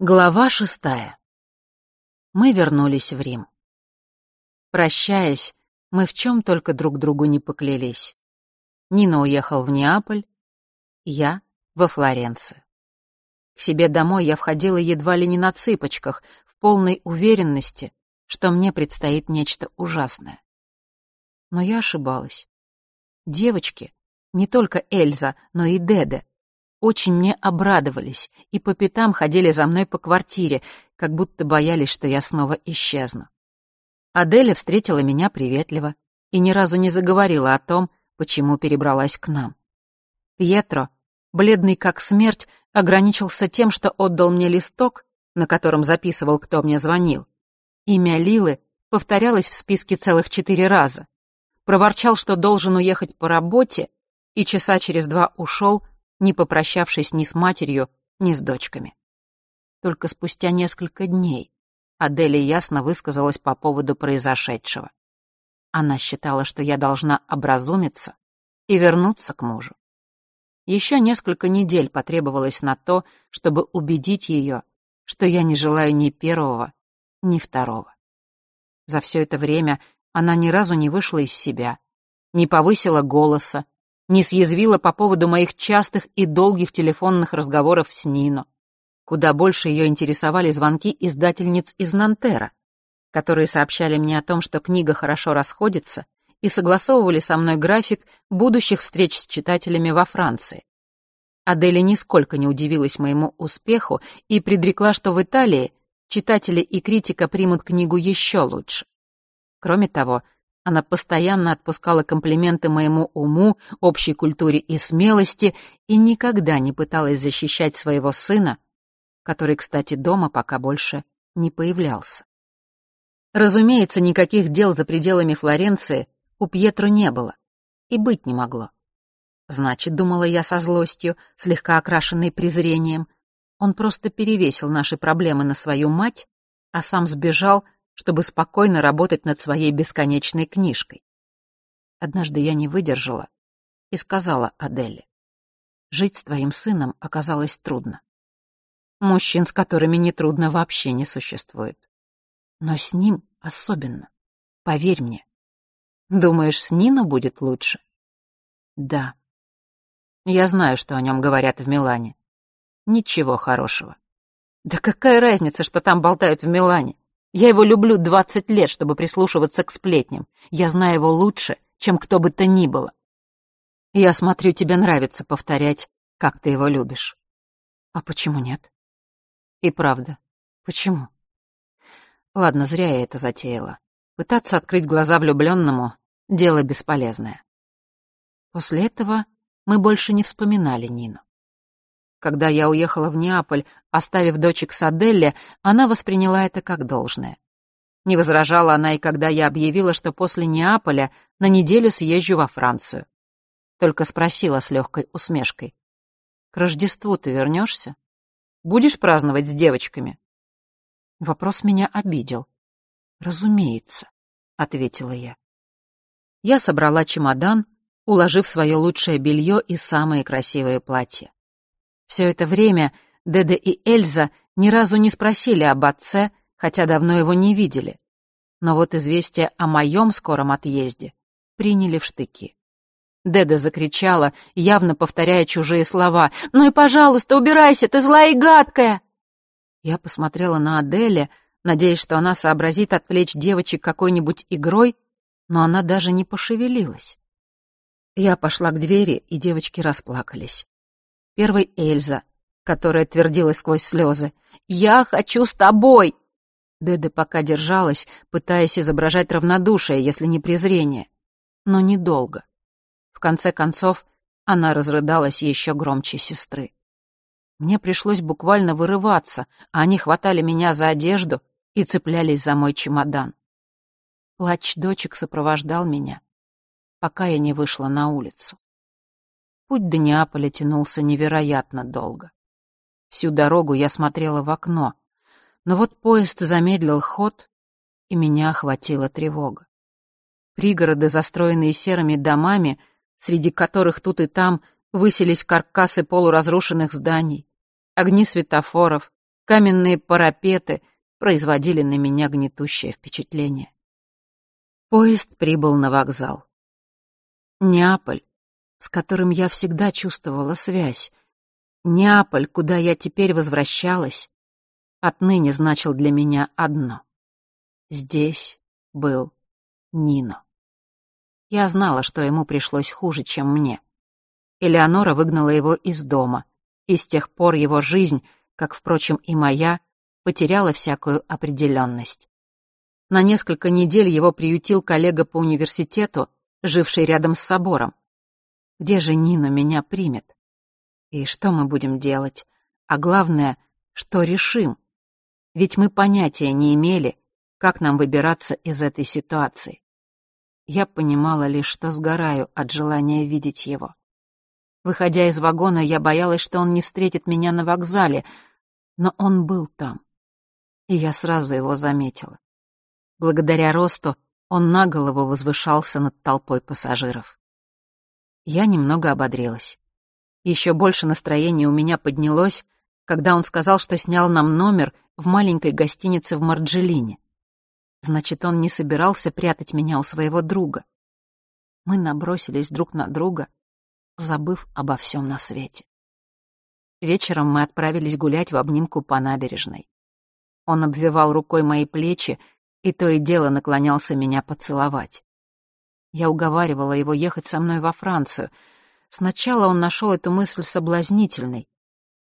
Глава шестая. Мы вернулись в Рим. Прощаясь, мы в чем только друг другу не поклялись. Нина уехал в Неаполь, я — во Флоренцию. К себе домой я входила едва ли не на цыпочках, в полной уверенности, что мне предстоит нечто ужасное. Но я ошибалась. Девочки, не только Эльза, но и Деде, очень мне обрадовались и по пятам ходили за мной по квартире, как будто боялись, что я снова исчезну. Аделя встретила меня приветливо и ни разу не заговорила о том, почему перебралась к нам. Пьетро, бледный как смерть, ограничился тем, что отдал мне листок, на котором записывал, кто мне звонил. Имя Лилы повторялось в списке целых четыре раза. Проворчал, что должен уехать по работе, и часа через два ушел, не попрощавшись ни с матерью, ни с дочками. Только спустя несколько дней Аделия ясно высказалась по поводу произошедшего. Она считала, что я должна образумиться и вернуться к мужу. Еще несколько недель потребовалось на то, чтобы убедить ее, что я не желаю ни первого, ни второго. За все это время она ни разу не вышла из себя, не повысила голоса, не съязвила по поводу моих частых и долгих телефонных разговоров с Нино. Куда больше ее интересовали звонки издательниц из Нантера, которые сообщали мне о том, что книга хорошо расходится, и согласовывали со мной график будущих встреч с читателями во Франции. Аделя нисколько не удивилась моему успеху и предрекла, что в Италии читатели и критика примут книгу еще лучше. Кроме того, она постоянно отпускала комплименты моему уму, общей культуре и смелости и никогда не пыталась защищать своего сына, который, кстати, дома пока больше не появлялся. Разумеется, никаких дел за пределами Флоренции у Пьетро не было и быть не могло. Значит, думала я со злостью, слегка окрашенной презрением, он просто перевесил наши проблемы на свою мать, а сам сбежал, чтобы спокойно работать над своей бесконечной книжкой. Однажды я не выдержала и сказала Аделе, «Жить с твоим сыном оказалось трудно. Мужчин, с которыми нетрудно, вообще не существует. Но с ним особенно. Поверь мне. Думаешь, с Нино будет лучше? Да. Я знаю, что о нем говорят в Милане. Ничего хорошего. Да какая разница, что там болтают в Милане? Я его люблю двадцать лет, чтобы прислушиваться к сплетням. Я знаю его лучше, чем кто бы то ни было. Я смотрю, тебе нравится повторять, как ты его любишь. А почему нет? И правда, почему? Ладно, зря я это затеяла. Пытаться открыть глаза влюбленному — дело бесполезное. После этого мы больше не вспоминали Нину. Когда я уехала в Неаполь, оставив дочек с Аделле, она восприняла это как должное. Не возражала она и когда я объявила, что после Неаполя на неделю съезжу во Францию. Только спросила с легкой усмешкой. «К Рождеству ты вернешься? Будешь праздновать с девочками?» Вопрос меня обидел. «Разумеется», — ответила я. Я собрала чемодан, уложив свое лучшее белье и самые красивые платья. Все это время Деда и Эльза ни разу не спросили об отце, хотя давно его не видели. Но вот известие о моем скором отъезде приняли в штыки. Деда закричала, явно повторяя чужие слова. «Ну и, пожалуйста, убирайся, ты злая и гадкая!» Я посмотрела на Аделе, надеясь, что она сообразит отвлечь девочек какой-нибудь игрой, но она даже не пошевелилась. Я пошла к двери, и девочки расплакались. Первой Эльза, которая твердила сквозь слезы. «Я хочу с тобой!» Деда пока держалась, пытаясь изображать равнодушие, если не презрение. Но недолго. В конце концов, она разрыдалась еще громче сестры. Мне пришлось буквально вырываться, а они хватали меня за одежду и цеплялись за мой чемодан. Плач дочек сопровождал меня, пока я не вышла на улицу. Путь до Неаполя тянулся невероятно долго. Всю дорогу я смотрела в окно, но вот поезд замедлил ход, и меня охватила тревога. Пригороды, застроенные серыми домами, среди которых тут и там высились каркасы полуразрушенных зданий, огни светофоров, каменные парапеты производили на меня гнетущее впечатление. Поезд прибыл на вокзал. Неаполь, с которым я всегда чувствовала связь, Неаполь, куда я теперь возвращалась, отныне значил для меня одно. Здесь был Нино. Я знала, что ему пришлось хуже, чем мне. Элеонора выгнала его из дома, и с тех пор его жизнь, как, впрочем, и моя, потеряла всякую определенность. На несколько недель его приютил коллега по университету, живший рядом с собором. Где же Нина меня примет? И что мы будем делать? А главное, что решим? Ведь мы понятия не имели, как нам выбираться из этой ситуации. Я понимала лишь, что сгораю от желания видеть его. Выходя из вагона, я боялась, что он не встретит меня на вокзале, но он был там, и я сразу его заметила. Благодаря росту он на голову возвышался над толпой пассажиров. Я немного ободрилась. Еще больше настроения у меня поднялось, когда он сказал, что снял нам номер в маленькой гостинице в Марджелине. Значит, он не собирался прятать меня у своего друга. Мы набросились друг на друга, забыв обо всем на свете. Вечером мы отправились гулять в обнимку по набережной. Он обвивал рукой мои плечи и то и дело наклонялся меня поцеловать. Я уговаривала его ехать со мной во Францию. Сначала он нашел эту мысль соблазнительной,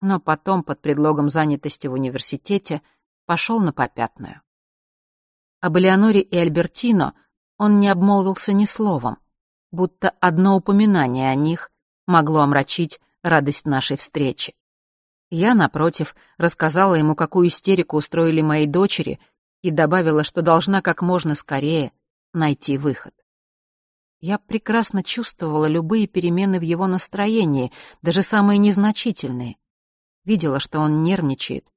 но потом, под предлогом занятости в университете, пошел на попятную. Об Элеоноре и Альбертино он не обмолвился ни словом, будто одно упоминание о них могло омрачить радость нашей встречи. Я, напротив, рассказала ему, какую истерику устроили мои дочери, и добавила, что должна как можно скорее найти выход. Я прекрасно чувствовала любые перемены в его настроении, даже самые незначительные. Видела, что он нервничает,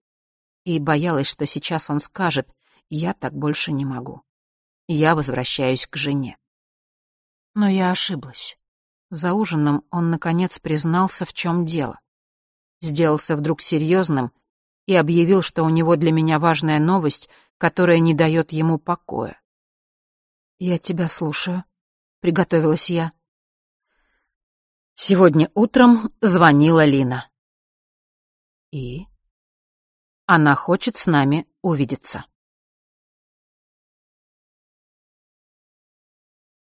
и боялась, что сейчас он скажет я так больше не могу. Я возвращаюсь к жене. Но я ошиблась. За ужином он, наконец, признался, в чем дело. Сделался вдруг серьезным и объявил, что у него для меня важная новость, которая не дает ему покоя. «Я тебя слушаю», — приготовилась я. Сегодня утром звонила Лина. И? Она хочет с нами увидеться.